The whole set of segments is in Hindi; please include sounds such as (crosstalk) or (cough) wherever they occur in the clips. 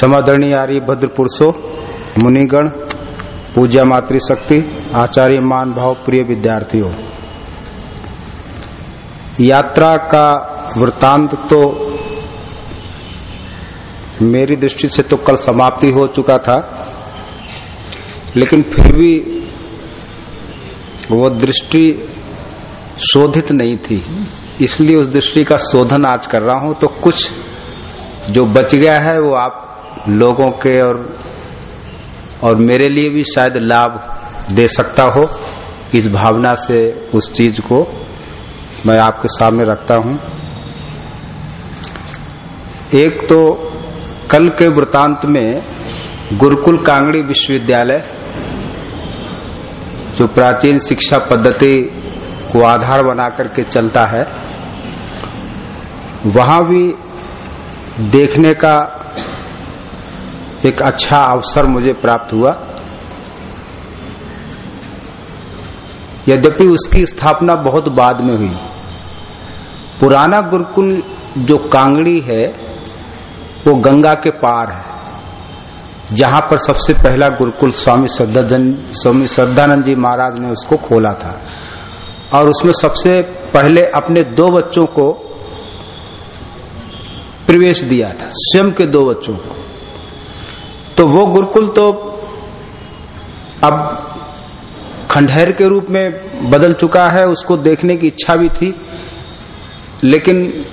समादरणीय आर्य भद्र पुरुषो मुनिगण पूज्य मातृशक्ति, आचार्य मान भाव प्रिय विद्यार्थियों, यात्रा का वृतांत तो मेरी दृष्टि से तो कल समाप्ति हो चुका था, लेकिन फिर भी वो दृष्टि शोधित नहीं थी। इसलिए उस दृष्टि का शोधन आज कर रहा हूँ तो कुछ जो बच गया है वो आप लोगों के और और मेरे लिए भी शायद लाभ दे सकता हो। इस भावना से उस चीज़ को मैं आपके सामने रखता हूँ। एक तो कल के वृतांत में गुरुकुल कांगड़ी विश्वविद्यालय, जो प्राचीन शिक्षा पद्धति को आधार बना करके चलता है, वहाँ भी देखने का एक अच्छा अवसर मुझे प्राप्त हुआ। यद्यपि उसकी स्थापना बहुत बाद में हुई। पुराना गुरुकुल जो कांगड़ी है, वो गंगा के पार है, जहाँ पर सबसे पहला गुरुकुल स्वामी स्वामी श्रद्धानंद जी महाराज ने उसको खोला था। और उसमें सबसे पहले अपने दो बच्चों को प्रवेश दिया था, स्वयं के दो बच्चों को। तो वो गुरुकुल तो अब खंडहर के रूप में बदल चुका है, उसको देखने की इच्छा भी थी, लेकिन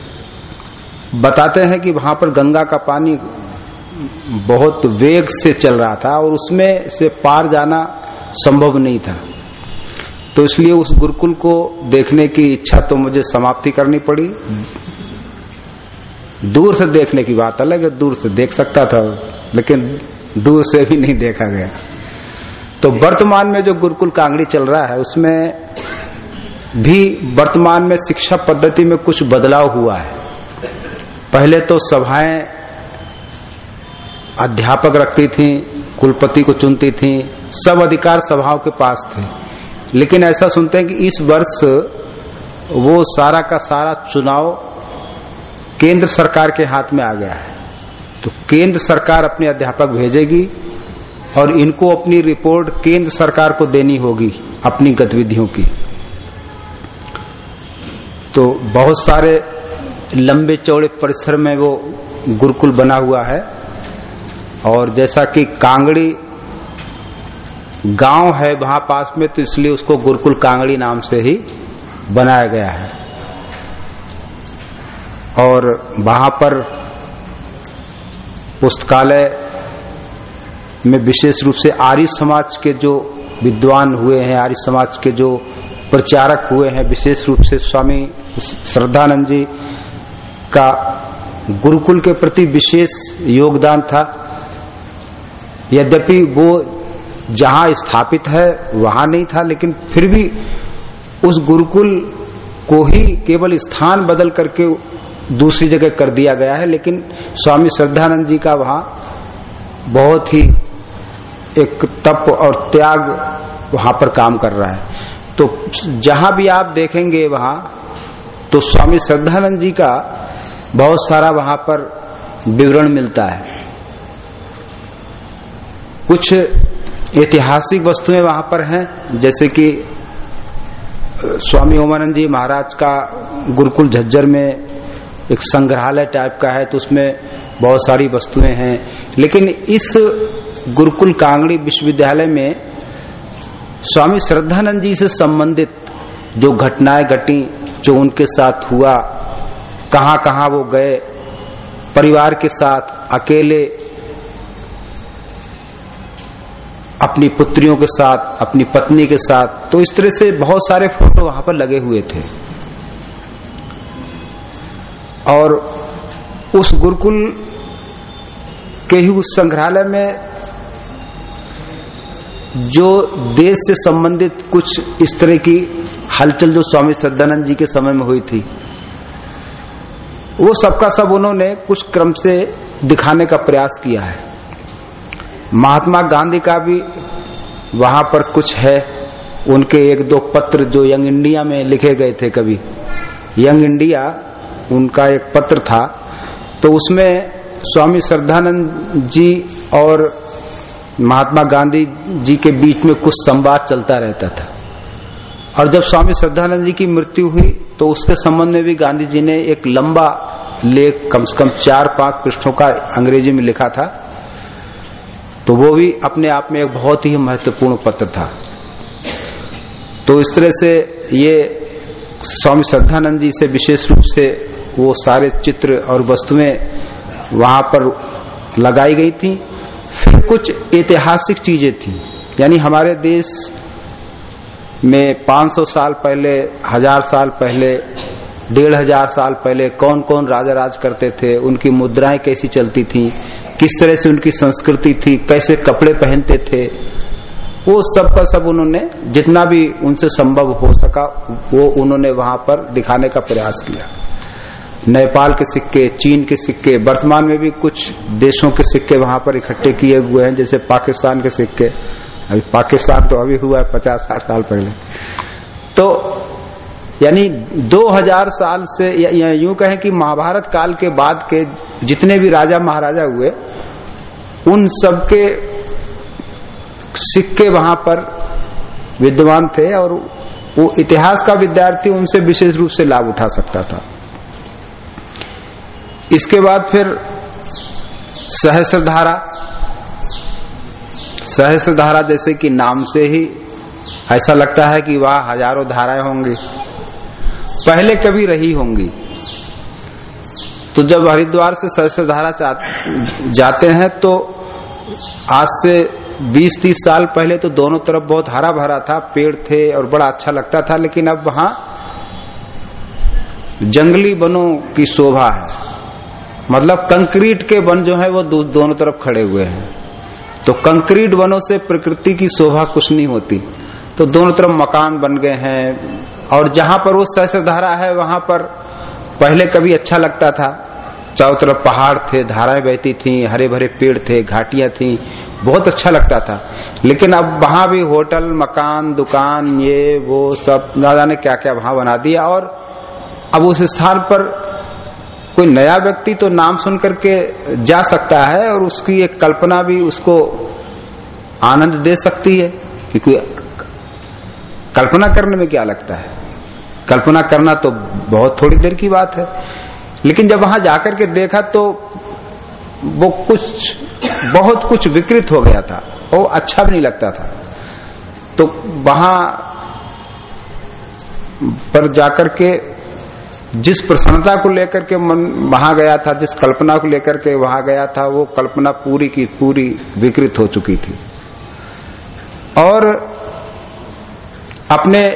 बताते हैं कि वहाँ पर गंगा का पानी बहुत वेग से चल रहा था और उसमें से पार जाना संभव नहीं था। तो इसलिए उस गुरुकुल को देखने की इच्छा तो मुझे समाप्ति करनी पड़ी। दूर से देखने की बात अलग है, दूर से देख सकता था, लेकिन दूर से भी नहीं देखा गया। तो वर्तमान में जो गुरुकुल कांगड़ी चल रहा है, उसमें भी वर्तमान में शिक्षा पद्धति में कुछ बदलाव हुआ है। पहले तो सभाएँ अध्यापक रखती थी, कुलपति को चुनती थी, सब अधिकार सभाओं के पास थे। लेकिन ऐसा सुनते हैं कि इस वर्ष वो सारा का सारा चुनाव केंद्र सरकार के हाथ में आ गया है। तो केंद्र सरकार अपने अध्यापक भेजेगी और इनको अपनी रिपोर्ट केंद्र सरकार को देनी होगी अपनी गतिविधियों की। तो बहुत सारे लंबे चौड़े परिसर में वो गुरुकुल बना हुआ है और जैसा कि कांगड़ी गाँव है वहाँ पास में तो इसलिए उसको गुरुकुल कांगड़ी नाम से ही बनाया गया है। और वहाँ पर पुस्तकालय में विशेष रूप से आर्य समाज के जो विद्वान हुए हैं, आर्य समाज के जो प्रचारक हुए हैं, विशेष रूप से स्वामी श्रद्धानंद जी का गुरुकुल के प्रति विशेष योगदान था। यद्यपि वो जहाँ स्थापित है, वहाँ नहीं था, लेकिन फिर भी उस गुरुकुल को ही केवल स्थान बदल करके दूसरी जगह कर दिया गया है, लेकिन स्वामी श्रद्धानंद जी का वहाँ बहुत ही एक तप और त्याग वहाँ पर काम कर रहा है। तो जहाँ भी आप देखेंगे वहाँ तो स्वामी श्रद्धानंद जी का बहुत सारा वहाँ पर विवरण मिलता है। कुछ ऐतिहासिक वस्तुएँ वहाँ पर हैं, जैसे कि स्वामी ओमानंद जी महाराज का गुरुकुल झज्जर में एक संग्रहालय टाइप का है तो उसमें बहुत सारी वस्तुएँ हैं। लेकिन इस गुरुकुल कांगड़ी विश्वविद्यालय में स्वामी श्रद्धानंद जी से संबंधित जो घटनाएँ घटी, जो उनके साथ हुआ कहाँ कहाँ वो गए, परिवार के साथ, अकेले, अपनी पुत्रियों के साथ, अपनी पत्नी के साथ तो इस तरह से बहुत सारे फ़ोटो वहाँ पर लगे हुए थे। और उस गुरुकुल के ही उस संग्रहालय में जो देश से संबंधित कुछ इस तरह की हलचल जो स्वामी श्रद्धानंद जी के समय में हुई थी, वो सबका सब उन्होंने कुछ क्रम से दिखाने का प्रयास किया है। महात्मा गांधी का भी वहाँ पर कुछ है, उनके एक दो पत्र जो यंग इंडिया में लिखे गए थे कभी। यंग इंडिया उनका एक पत्र था तो उसमें स्वामी श्रद्धानंद जी और महात्मा गांधी जी के बीच में कुछ संवाद चलता रहता था। और जब स्वामी श्रद्धानंद जी की मृत्यु हुई तो उसके संबंध में भी गांधी जी ने एक लंबा लेख, कम से कम चार पाँच पृष्ठों का अंग्रेज़ी में लिखा था। तो वो भी अपने आप में एक बहुत ही महत्वपूर्ण पत्र था। तो इस तरह से ये स्वामी श्रद्धानंद जी से विशेष रूप से वो सारे चित्र और वस्तुएँ वहाँ पर लगाई गई थी। फिर कुछ ऐतिहासिक चीज़ें थी। यानी हमारे देश में 500 साल पहले, हज़ार साल पहले, डेढ़ हज़ार साल पहले कौन कौन राजा राज करते थे, उनकी मुद्राएँ कैसी चलती थी, किस तरह से उनकी संस्कृति थी, कैसे कपड़े पहनते थे, वो सब का सब उन्होंने, जितना भी उनसे संभव हो सका, वो उन्होंने वहाँ पर दिखाने का प्रयास किया। नेपाल के सिक्के चीन के सिक्के वर्तमान में भी कुछ देशों के सिक्के वहाँ पर इकट्ठे किए हुए हैं जैसे पाकिस्तान के सिक्के। अभी पाकिस्तान तो अभी हुआ है पचास साठ साल पहले। तो यानी 2000 साल से या, या कहें कि महाभारत काल के बाद के जितने भी राजा महाराजा हुए उन सबके सिक्के वहाँ पर विद्वान थे और वो इतिहास का विद्यार्थी उनसे विशेष रूप से लाभ उठा सकता था। इसके बाद फिर सहस्र धारा सहस्र धारा जैसे कि नाम से ही ऐसा लगता है कि वह, हज़ारों धाराएँ होंगी। पहले कभी रही होंगी। तो जब हरिद्वार से सहस्र धारा जाते हैं तो आज से 20-30 साल पहले तो दोनों तरफ़ बहुत हरा भरा था, पेड़ थे और बड़ा अच्छा लगता था, लेकिन अब वहाँ जंगली वनों की शोभा है। मतलब कंक्रीट के वन जो है वो दोनों तरफ़ खड़े हुए हैं। तो कंक्रीट वनों से प्रकृति की शोभा कुछ नहीं होती। तो दोनों तरफ़ मकान बन गए हैं। और जहाँ पर वो सहस्र धारा है, वहाँ पर पहले कभी अच्छा लगता था। चारों तरफ़ पहाड़ थे, धाराएँ बहती थी हरे भरे पेड़ थे, घाटियाँ थी। बहुत अच्छा लगता था। लेकिन अब वहाँ भी होटल, मकान, दुकान, ये, वो सब, ना जाने क्या क्या वहाँ बना दिया। और अब उस स्थान पर कोई नया व्यक्ति तो नाम सुन करके जा सकता है और उसकी एक कल्पना भी उसको आनंद दे सकती है कि कोई कल्पना करने में क्या लगता है? कल्पना करना तो बहुत थोड़ी देर की बात है। लेकिन जब वहाँ जाकर के देखा तो वो कुछ, बहुत कुछ विकृत हो गया था वो अच्छा भी नहीं लगता था। तो वहाँ पर जाकर के जिस प्रसन्नता को लेकर के मन वहाँ गया था, जिस कल्पना को लेकर के वहाँ गया था, वो कल्पना पूरी की पूरी विकृत हो चुकी थी। और अपने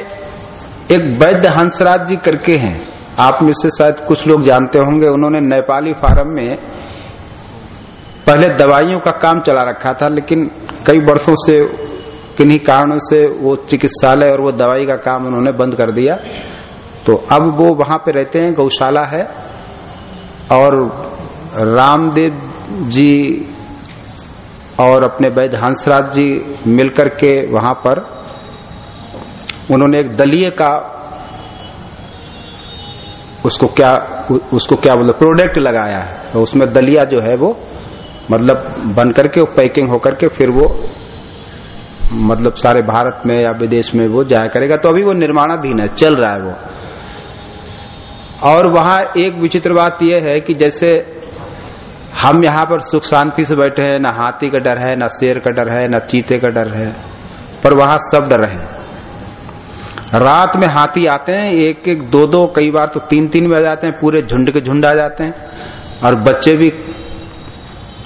एक वैद्य हंसराज जी करके हैं। आप में से शायद कुछ लोग जानते होंगे, उन्होंने नेपाली फार्म में पहले दवाइयों का काम चला रखा था, लेकिन कई वर्षों से, किन्हीं कारणों से वो चिकित्सालय और वो दवाई का काम उन्होंने बंद कर दिया। तो अब वो वहाँ पे रहते हैं, गौशाला है, और रामदेव जी और अपने वैद्य हंसराज जी मिलकर के वहाँ पर उन्होंने एक दलीय का उसको क्या उसको क्या बोलते प्रोडक्ट लगाया है। तो उसमें दलिया जो है वो मतलब बन करके पैकिंग होकर के फिर वो मतलब सारे भारत में या विदेश में वो जाया करेगा। तो अभी वो निर्माणाधीन है, चल रहा है वो। और वहाँ एक विचित्र बात यह है कि जैसे हम यहाँ पर सुख शांति से बैठे हैं, ना हाथी का डर है, ना शेर का डर है, न चीते का डर है, पर वहाँ सब डर है। रात में हाथी आते हैं एक एक दो दो कई बार तो तीन तीन बज जाते हैं, पूरे झुंड के झुंड आ जाते हैं, और बच्चे भी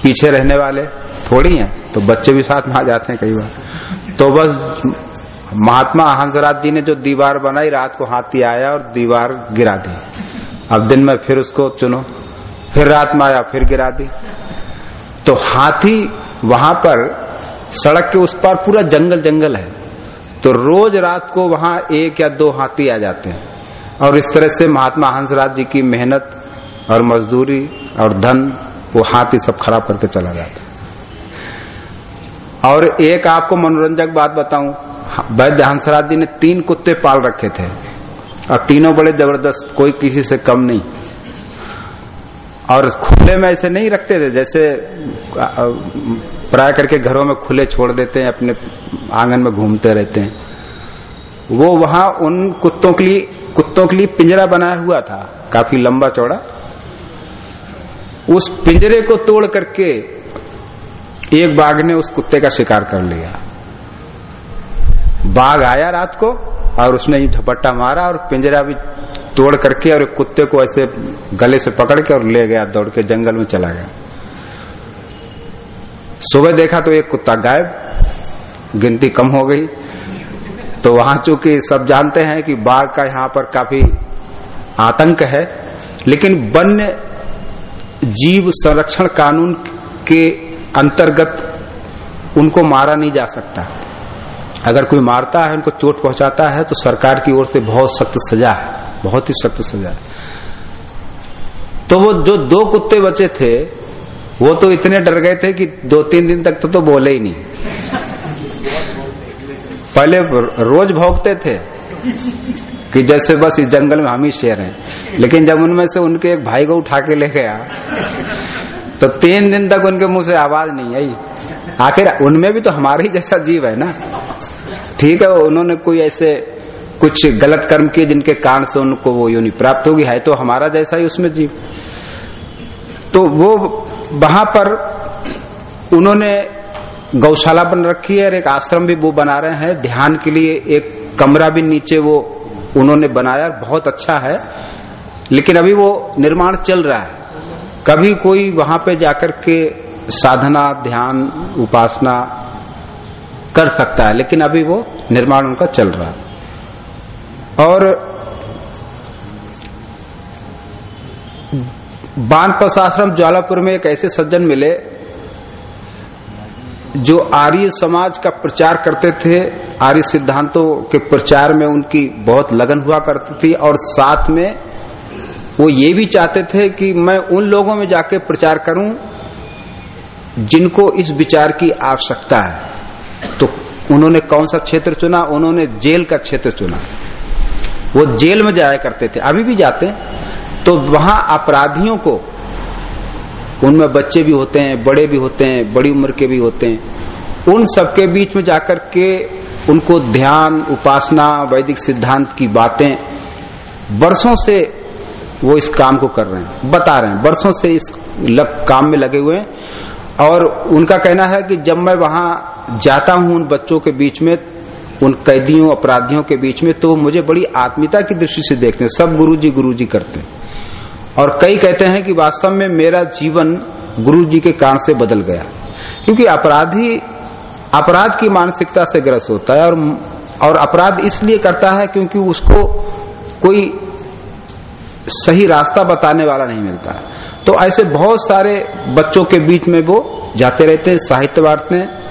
पीछे रहने वाले थोड़ी हैं तो बच्चे भी साथ में आ जाते हैं कई बार। तो बस महात्मा हंसराज जी ने जो दीवार बनाई, रात को हाथी आया और दीवार गिरा दी। अब दिन में फिर उसको चुनो, फिर रात में आया, फिर गिरा दी। तो हाथी वहाँ पर, सड़क के उस पार पूरा जंगल जंगल है। तो रोज रात को वहाँ एक या दो हाथी आ जाते हैं। और इस तरह से महात्मा हंसराज जी की मेहनत और मजदूरी और धन, वो हाथी सब खराब करके चला जाता और एक आपको मनोरंजक बात बताऊँ वैद्य हंसराज जी ने तीन कुत्ते पाल रखे थे। और तीनों बड़े ज़बरदस्त, कोई किसी से कम नहीं। और खुले में ऐसे नहीं रखते थे, जैसे प्राय करके घरों में खुले छोड़ देते हैं, अपने आँगन में घूमते रहते हैं। वो वहाँ उन कुत्तों के लिए, कुत्तों के लिए पिंजरा बनाया हुआ था, काफ़ी लंबा चौड़ा। उस पिंजरे को तोड़ करके एक बाघ ने उस कुत्ते का शिकार कर लिया। बाघ आया रात को और उसने ये झपट्टा मारा और पिंजरा भी तोड़ करके और एक कुत्ते को ऐसे गले से पकड़ के और ले गया, दौड़ के जंगल में चला गया। सुबह देखा तो एक कुत्ता गायब, गिनती कम हो गई। तो वहाँ चूँकि सब जानते हैं कि बाघ का यहाँ पर काफ़ी आतंक है, लेकिन वन्य जीव संरक्षण कानून के अंतर्गत उनको मारा नहीं जा सकता। अगर कोई मारता है उनको चोट पहुंचाता है तो सरकार की ओर से बहुत सख्त सजा है। बहुत ही सख्त सजा है। तो वो जो दो कुत्ते बचे थे वो तो इतने डर गए थे कि दो तीन दिन तक तो, तो बोले ही नहीं। पहले रोज भोगते थे कि जैसे बस इस जंगल में हम ही शेर हैं। लेकिन जब उनमें से उनके एक भाई को उठा के ले गया तो तीन दिन तक उनके मुँह से आवाज़ नहीं आई। आखिर उनमें भी तो हमारे ही जैसा जीव है ना। ठीक है, उन्होंने कोई ऐसे कुछ गलत कर्म किए जिनके कारण से उनको वो योनि प्राप्त होगी? है तो हमारा जैसा ही उसमें जीव। तो वो वहाँ पर उन्होंने गौशाला बन रखी है और एक आश्रम भी वो बना रहे हैं। ध्यान के लिए एक कमरा भी नीचे वो उन्होंने बनाया। बहुत अच्छा है। लेकिन अभी वो निर्माण चल रहा है। कभी कोई वहाँ पे जाकर के साधना, ध्यान, उपासना कर सकता है, लेकिन अभी वो निर्माण उनका चल रहा है। और बानपस आश्रम ज्वालापुर में एक ऐसे सज्जन मिले, जो आर्य समाज का प्रचार करते थे, आर्य सिद्धांतों के प्रचार में उनकी बहुत लगन हुआ करती थी, और साथ में वो ये भी चाहते थे कि मैं उन लोगों में जाके प्रचार करूँ, जिनको इस विचार की आवश्यकता है। तो उन्होंने कौन सा क्षेत्र चुना? उन्होंने जेल का क्षेत्र चुना। वो जेल में जाया करते थे। अभी भी जाते हैं। तो वहाँ अपराधियों को उनमें बच्चे भी होते हैं बड़े भी होते हैं बड़ी उम्र के भी होते हैं उन सबके बीच में जाकर के उनको ध्यान उपासना वैदिक सिद्धांत की बातें वर्षों से वो इस काम को कर रहे हैं बता रहे हैं। वर्षों से इस लग, काम में लगे हुए हैं। और उनका कहना है कि जब मैं वहाँ जाता हूँ उन बच्चों के बीच में, उन कैदियों, अपराधियों के बीच में तो मुझे बड़ी आत्मीयता की दृष्टि से देखते हैं। सब गुरुजी गुरुजी करते हैं। और कई कहते हैं कि वास्तव में मेरा जीवन गुरु जी के कारण से बदल गया। क्योंकि अपराधी, अपराध की मानसिकता से ग्रस्त होता है और और अपराध इसलिए करता है क्योंकि उसको कोई सही रास्ता बताने वाला नहीं मिलता। तो ऐसे बहुत सारे बच्चों के बीच में वो जाते रहते हैं साहित्य बांटते हैं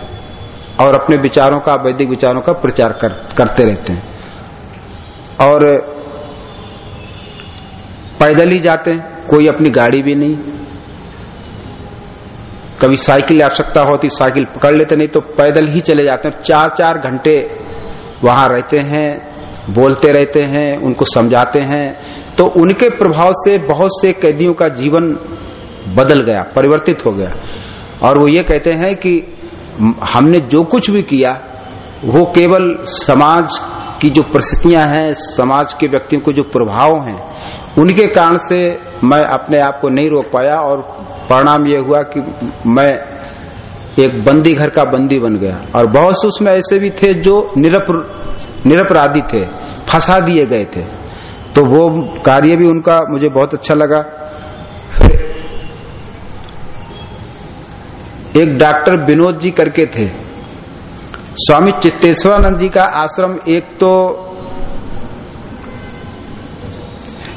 और अपने विचारों का वैदिक विचारों का प्रचार कर, करते रहते हैं। और पैदल ही जाते हैं कोई अपनी गाड़ी भी नहीं। कभी साइकिल आवश्यकता होती साइकिल पकड़ लेते नहीं तो पैदल ही चले जाते हैं। चार चार घंटे वहाँ रहते हैं बोलते रहते हैं उनको समझाते हैं। तो उनके प्रभाव से बहुत से कैदियों का जीवन बदल गया परिवर्तित हो गया। और वो ये कहते हैं कि हमने जो कुछ भी किया, वो केवल समाज की जो परिस्थितियाँ हैं, समाज के व्यक्तियों को जो प्रभाव हैं, उनके कारण से मैं अपने आप को नहीं रोक पाया और परिणाम ये हुआ कि मैं एक बंदी घर का बंदी बन गया। और बहुत से उसमें ऐसे भी थे जो निरप, निरपराधी थे, फंसा दिए गए थे। तो वो कार्य भी उनका मुझे बहुत अच्छा लगा। एक डॉक्टर विनोद जी करके थे। स्वामी चित्तेश्वरानंद जी का आश्रम एक तो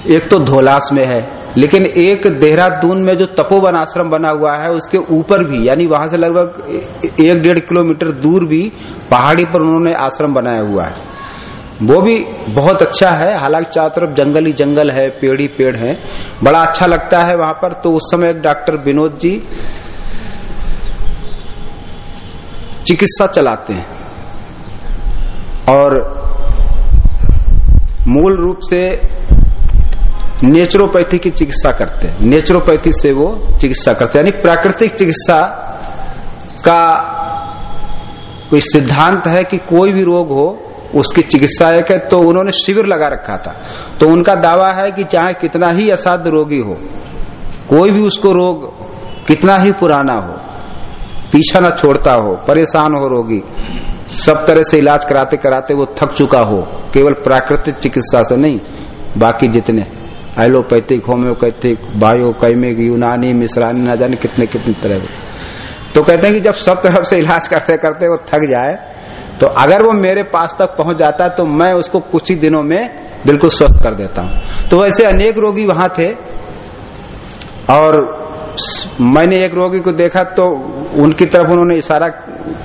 एक तो धोलास में है, लेकिन एक देहरादून में जो तपोवन आश्रम बना हुआ है, उसके ऊपर भी, यानी वहाँ से लगभग एक डेढ़ किलोमीटर दूर भी पहाड़ी पर उन्होंने आश्रम बनाया हुआ है। वो भी बहुत अच्छा है, हालाँकि चारों तरफ़ जंगल ही जंगल है, पेड़ ही पेड़ है। बड़ा अच्छा लगता है वहाँ पर तो उस समय एक डॉक्टर विनोद जी चिकित्सा चलाते हैं। और मूल रूप से नेचुरोपैथी की चिकित्सा करते हैं। नेचुरोपैथी से वो चिकित्सा करते हैं। यानी प्राकृतिक चिकित्सा का कोई सिद्धांत है कि कोई भी रोग हो, उसकी चिकित्सा एक है तो उन्होंने शिविर लगा रखा था। तो उनका दावा है कि चाहे कितना ही असाध्य रोगी हो, कोई भी उसको रोग कितना ही पुराना हो पीछा न छोड़ता हो, परेशान हो रोगी। सब तरह से इलाज कराते कराते वो थक चुका हो, केवल प्राकृतिक चिकित्सा से नहीं, बाकी जितने। एलोपैथिक होम्योपैथिक बायो कैमिक यूनानी, मिश्रानी, न जाने कितने कितने तरह के। तो कहते हैं कि जब सब तरफ़ से इलाज करते करते वो थक जाए तो अगर वो मेरे पास तक पहुँच जाता तो मैं उसको कुछ ही दिनों में बिल्कुल स्वस्थ कर देता। हूँ तो वैसे अनेक रोगी वहाँ थे, और मैंने एक रोगी को देखा तो उनकी तरफ़ उन्होंने इशारा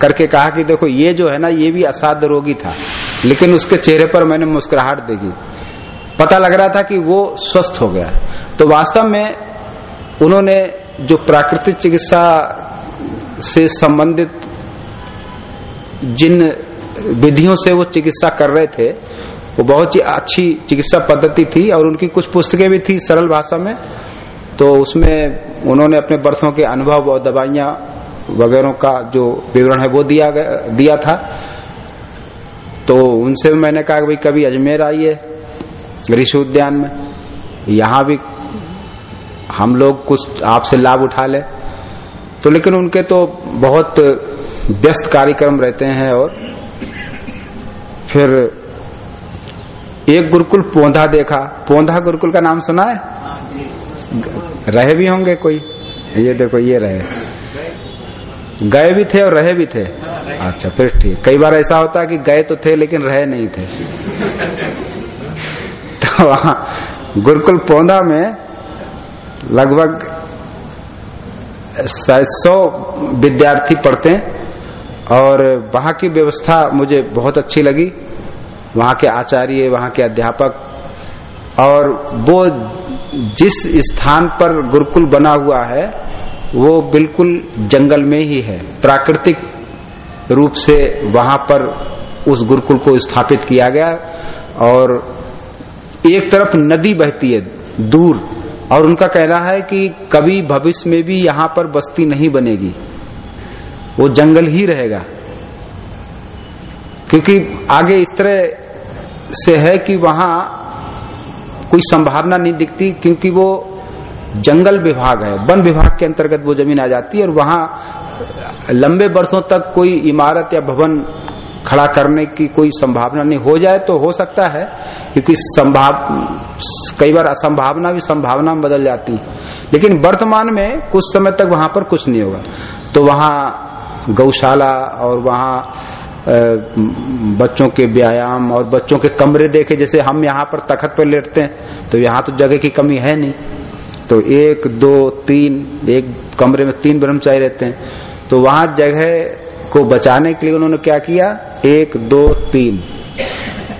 करके कहा कि देखो, ये जो है ना, ये भी असाध्य रोगी था, लेकिन उसके चेहरे पर मैंने मुस्कुराहट देखी। पता लग रहा था कि वो स्वस्थ हो गया। तो वास्तव में उन्होंने जो प्राकृतिक चिकित्सा से संबंधित जिन विधियों से वो चिकित्सा कर रहे थे, वो बहुत ही अच्छी चिकित्सा पद्धति थी और उनकी कुछ पुस्तकें भी थी सरल भाषा में। तो उसमें उन्होंने अपने बरसों के अनुभव और दवाइयाँ वगैरह का जो विवरण है वो दिया दिया था। तो उनसे मैंने कहा भाई कभी अजमेर आइए ऋषि उद्यान में। यहाँ भी हम लोग कुछ आपसे लाभ उठा ले। तो लेकिन उनके तो बहुत व्यस्त कार्यक्रम रहते हैं और फिर एक गुरुकुल पौधा देखा। पौधा गुरुकुल का नाम सुना है? रहे भी होंगे कोई? ये देखो, ये रहे। गए भी थे और रहे भी थे। अच्छा फिर ठीक। कई बार ऐसा होता है कि गए तो थे लेकिन रहे नहीं थे। (laughs) तो वहाँ गुरुकुल पौधा में लगभग सौ विद्यार्थी पढ़ते हैं और वहाँ की व्यवस्था मुझे बहुत अच्छी लगी। वहाँ के आचार्य, वहाँ के अध्यापक और वो जिस स्थान पर गुरुकुल बना हुआ है, वो बिल्कुल जंगल में ही है। प्राकृतिक रूप से वहाँ पर उस गुरुकुल को स्थापित किया गया और एक तरफ़ नदी बहती है, दूर। और उनका कहना है कि कभी भविष्य में भी यहाँ पर बस्ती नहीं बनेगी। वो जंगल ही रहेगा। क्योंकि आगे इस तरह से है कि वहाँ कोई संभावना नहीं दिखती क्योंकि वो जंगल विभाग है। वन विभाग के अंतर्गत वो ज़मीन आ जाती है और वहाँ लंबे वर्षों तक कोई इमारत या भवन खड़ा करने की कोई संभावना नहीं। हो जाए तो हो सकता है, क्योंकि संभाव, कई बार असंभावना भी संभावना में बदल जाती है। लेकिन वर्तमान में कुछ समय तक वहाँ पर कुछ नहीं होगा। तो वहाँ गौशाला और वहाँ बच्चों के व्यायाम और बच्चों के कमरे देखे, जैसे हम यहाँ पर तखत पर लेटते हैं तो यहाँ तो जगह की कमी है नहीं। तो एक, दो, तीन, एक कमरे में तीन ब्रह्मचारी रहते हैं। तो वहाँ जगह को बचाने के लिए उन्होंने क्या किया? एक, दो, तीन।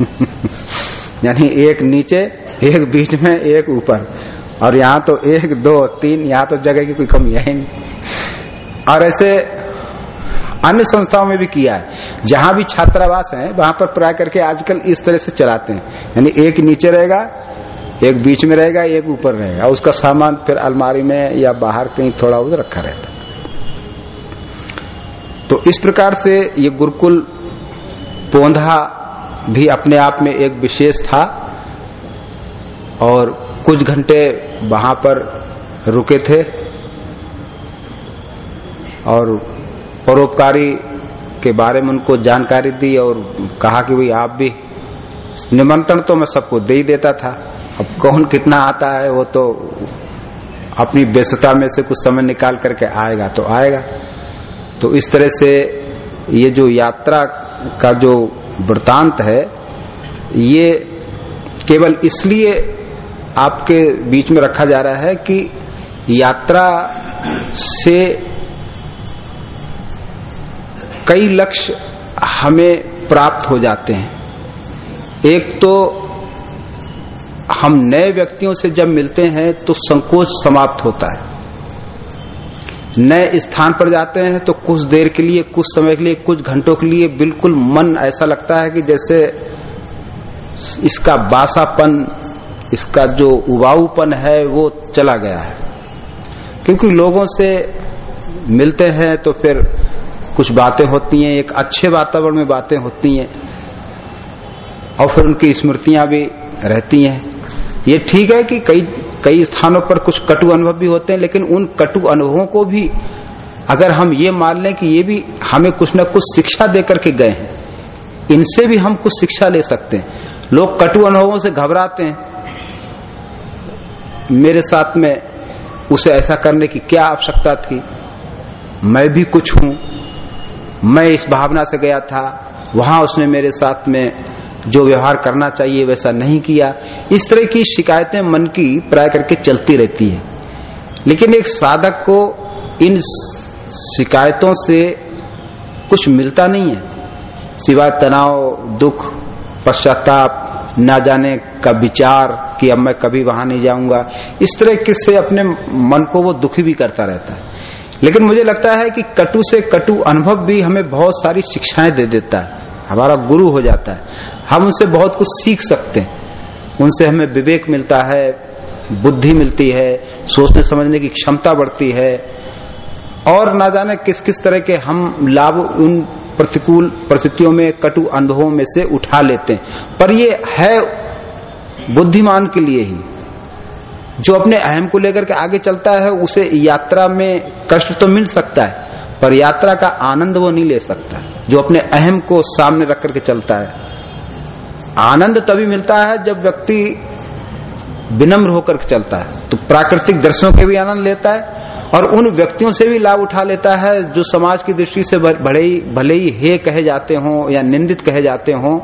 (laughs) यानी एक नीचे, एक बीच में, एक ऊपर। और यहाँ तो एक, दो, तीन, यहाँ तो जगह की कोई कमी है नहीं। और ऐसे अन्य संस्थाओं में भी किया है। जहाँ भी छात्रावास है, वहाँ पर प्राय करके आजकल इस तरह से चलाते हैं। यानी एक नीचे रहेगा, एक बीच में रहेगा, एक ऊपर रहेगा। उसका सामान फिर अलमारी में या बाहर कहीं थोड़ा उधर रखा रहता तो इस प्रकार से ये गुरुकुल पौधा भी अपने आप में एक विशेष था और कुछ घंटे वहाँ पर रुके थे और परोपकारी के बारे में उनको जानकारी दी और कहा कि भाई आप भी निमंत्रण तो मैं सबको दे ही देता था। अब कौन कितना आता है वो तो अपनी व्यस्तता में से कुछ समय निकाल करके आएगा तो आएगा। तो इस तरह से ये जो यात्रा का जो वृतांत है, ये केवल इसलिए आपके बीच में रखा जा रहा है कि यात्रा से कई लक्ष्य हमें प्राप्त हो जाते हैं। एक तो हम नए व्यक्तियों से जब मिलते हैं तो संकोच समाप्त होता है। नए स्थान पर जाते हैं तो कुछ देर के लिए, कुछ समय के लिए, कुछ घंटों के लिए बिल्कुल मन ऐसा लगता है कि जैसे इसका बासापन, इसका जो उबाऊपन है वो चला गया है। क्योंकि लोगों से मिलते हैं तो फिर कुछ बातें होती हैं, एक अच्छे वातावरण में बातें होती हैं, और फिर उनकी स्मृतियाँ भी रहती हैं। ये ठीक है कि कई कई स्थानों पर कुछ कटु अनुभव भी होते हैं, लेकिन उन कटु अनुभवों को भी अगर हम ये मान लें कि ये भी हमें कुछ न कुछ शिक्षा देकर के गए हैं, इनसे भी हम कुछ शिक्षा ले सकते हैं। लोग कटु अनुभवों से घबराते हैं। मेरे साथ में उसे ऐसा करने की क्या आवश्यकता थी? मैं भी कुछ हूँ। मैं इस भावना से गया था, वहाँ उसने मेरे साथ में जो व्यवहार करना चाहिए वैसा नहीं किया। इस तरह की शिकायतें मन की प्राय करके चलती रहती है। लेकिन एक साधक को इन शिकायतों से कुछ मिलता नहीं है। सिवाय तनाव, दुख, पश्चाताप, ना जाने का विचार कि अब मैं कभी वहाँ नहीं जाऊँगा। इस तरह से अपने मन को वो दुखी भी करता रहता है। लेकिन मुझे लगता है कि कटु से कटु अनुभव भी हमें बहुत सारी शिक्षाएँ दे देता है। हमारा गुरु हो जाता है। हम उनसे बहुत कुछ सीख सकते हैं। उनसे हमें विवेक मिलता है, बुद्धि मिलती है, सोचने समझने की क्षमता बढ़ती है। और ना जाने किस किस तरह के हम लाभ उन प्रतिकूल परिस्थितियों में, कटु अनुभवों में से उठा लेते हैं। पर ये है बुद्धिमान के लिए ही। जो अपने अहम को लेकर के आगे चलता है, उसे यात्रा में कष्ट तो मिल सकता है, पर यात्रा का आनंद वो नहीं ले सकता। जो अपने अहम को सामने रख करके चलता है। आनंद तभी मिलता है जब व्यक्ति विनम्र होकर चलता है। तो प्राकृतिक दृश्यों के भी आनंद लेता है और उन व्यक्तियों से भी लाभ उठा लेता है जो समाज की दृष्टि से भले ही भले ही हे कहे जाते हों या निंदित कहे जाते हों,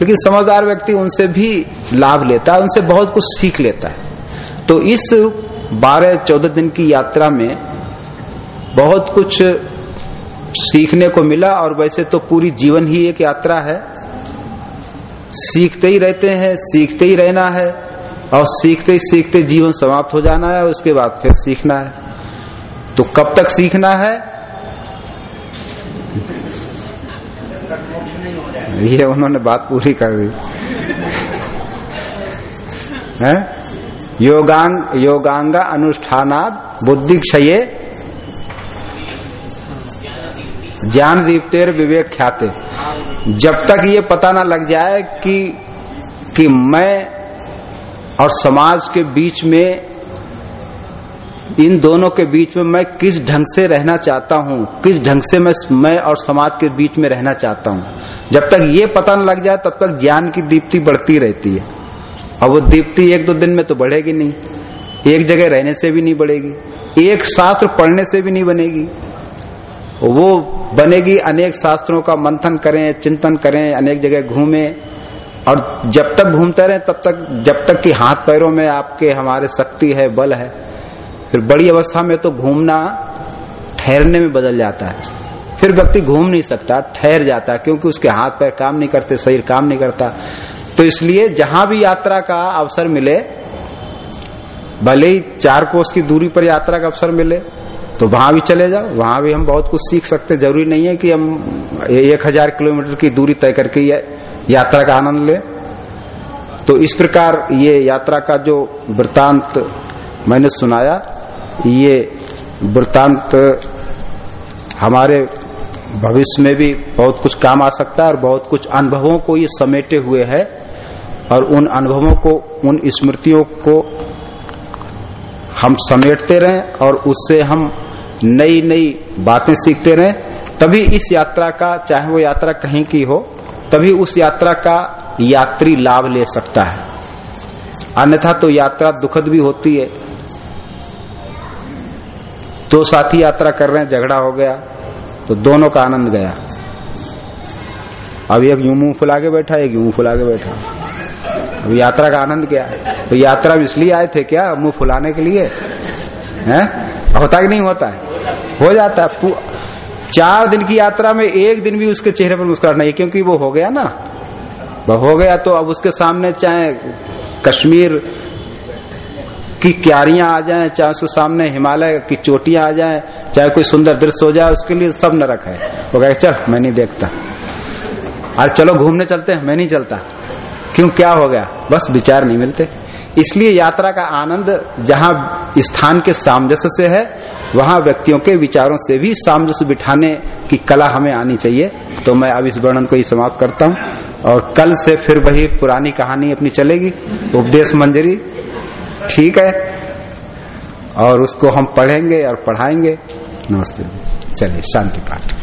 लेकिन समझदार व्यक्ति उनसे भी लाभ लेता है, उनसे बहुत कुछ सीख लेता है। तो इस बारह, चौदह दिन की यात्रा में बहुत कुछ सीखने को मिला और वैसे तो पूरी जीवन ही एक यात्रा है। सीखते ही रहते हैं, सीखते ही रहना है और सीखते ही सीखते जीवन समाप्त हो जाना है उसके बाद फिर सीखना है। तो कब तक सीखना है? ये उन्होंने बात पूरी कर दी। है? योगांग, योगांगा बुद्धि क्षये ज्ञान दीप्तेर विवेक ख्याते जब तक ये पता ना लग जाए कि कि मैं और समाज के बीच में, इन दोनों के बीच में मैं किस ढंग से रहना चाहता हूँ, किस ढंग से मैं मैं और समाज के बीच में रहना चाहता हूँ। जब तक ये पता न लग जाए, तब तक ज्ञान की दीप्ति बढ़ती रहती है। और वो दीप्ति एक दो दिन में तो बढ़ेगी नहीं। एक जगह रहने से भी नहीं बढ़ेगी। एक शास्त्र पढ़ने से भी नहीं बनेगी। वो बनेगी, अनेक शास्त्रों का मंथन करें, चिंतन करें, अनेक जगह घूमें। और जब तक घूमते रहे, तब तक, जब तक कि हाथ पैरों में आपके हमारे शक्ति है, बल है, फिर बड़ी अवस्था में तो घूमना ठहरने में बदल जाता है। फिर व्यक्ति घूम नहीं सकता, ठहर जाता क्योंकि उसके हाथ पैर काम नहीं करते, शरीर काम नहीं करता। तो इसलिए जहाँ भी यात्रा का अवसर मिले, भले ही चार कोस की दूरी पर यात्रा का अवसर मिले तो वहाँ भी चले जाओ। वहाँ भी हम बहुत कुछ सीख सकते ज़रूरी नहीं है कि हम एक हज़ार किलोमीटर की दूरी तय करके यात्रा का आनंद ले। तो इस प्रकार ये यात्रा का जो वृतांत मैंने सुनाया, ये वृतांत हमारे भविष्य में भी बहुत कुछ काम आ सकता है और बहुत कुछ अनुभवों को ये समेटे हुए है। और उन अनुभवों को, उन स्मृतियों को हम समेटते रहें और उससे हम नई नई बातें सीखते रहें। तभी इस यात्रा का, चाहे वो यात्रा कहीं की हो, तभी उस यात्रा का यात्री लाभ ले सकता है। अन्यथा तो यात्रा दुखद भी होती है। दो तो साथी यात्रा कर रहे हैं, झगड़ा हो गया तो दोनों का आनंद गया। अब एक यूँ मुँह फुला के बैठा, एक यूँ फुला के बैठा। अब यात्रा का आनंद क्या है? तो यात्रा में इसलिए आए थे क्या, मुँह फुलाने के लिए? है? होता कि नहीं होता है? हो जाता है। चार दिन की यात्रा में एक दिन भी उसके चेहरे पर मुस्कुराहट नहीं, क्योंकि वो हो गया ना। वो हो गया तो अब उसके सामने चाहे कश्मीर की क्यारियाँ आ जाएँ, चाहे उसके सामने हिमालय की चोटियाँ आ जाएँ, चाहे कोई सुंदर दृश्य हो जाए, उसके लिए सब नरक है। वो कहे चल, मैं नहीं देखता। अरे चलो, घूमने चलते हैं। मैं नहीं चलता। क्यों, क्या हो गया? बस विचार नहीं मिलते। इसलिए यात्रा का आनंद जहाँ स्थान के सामंजस्य से है, वहाँ व्यक्तियों के विचारों से भी सामंजस्य बिठाने की कला हमें आनी चाहिए। तो मैं अब इस वर्णन को ही समाप्त करता हूँ। और कल से फिर वही पुरानी कहानी अपनी चलेगी, उपदेश मंजरी। ठीक है? और उसको हम पढ़ेंगे और पढ़ाएँगे। नमस्ते। चलिए, शांति पाठ।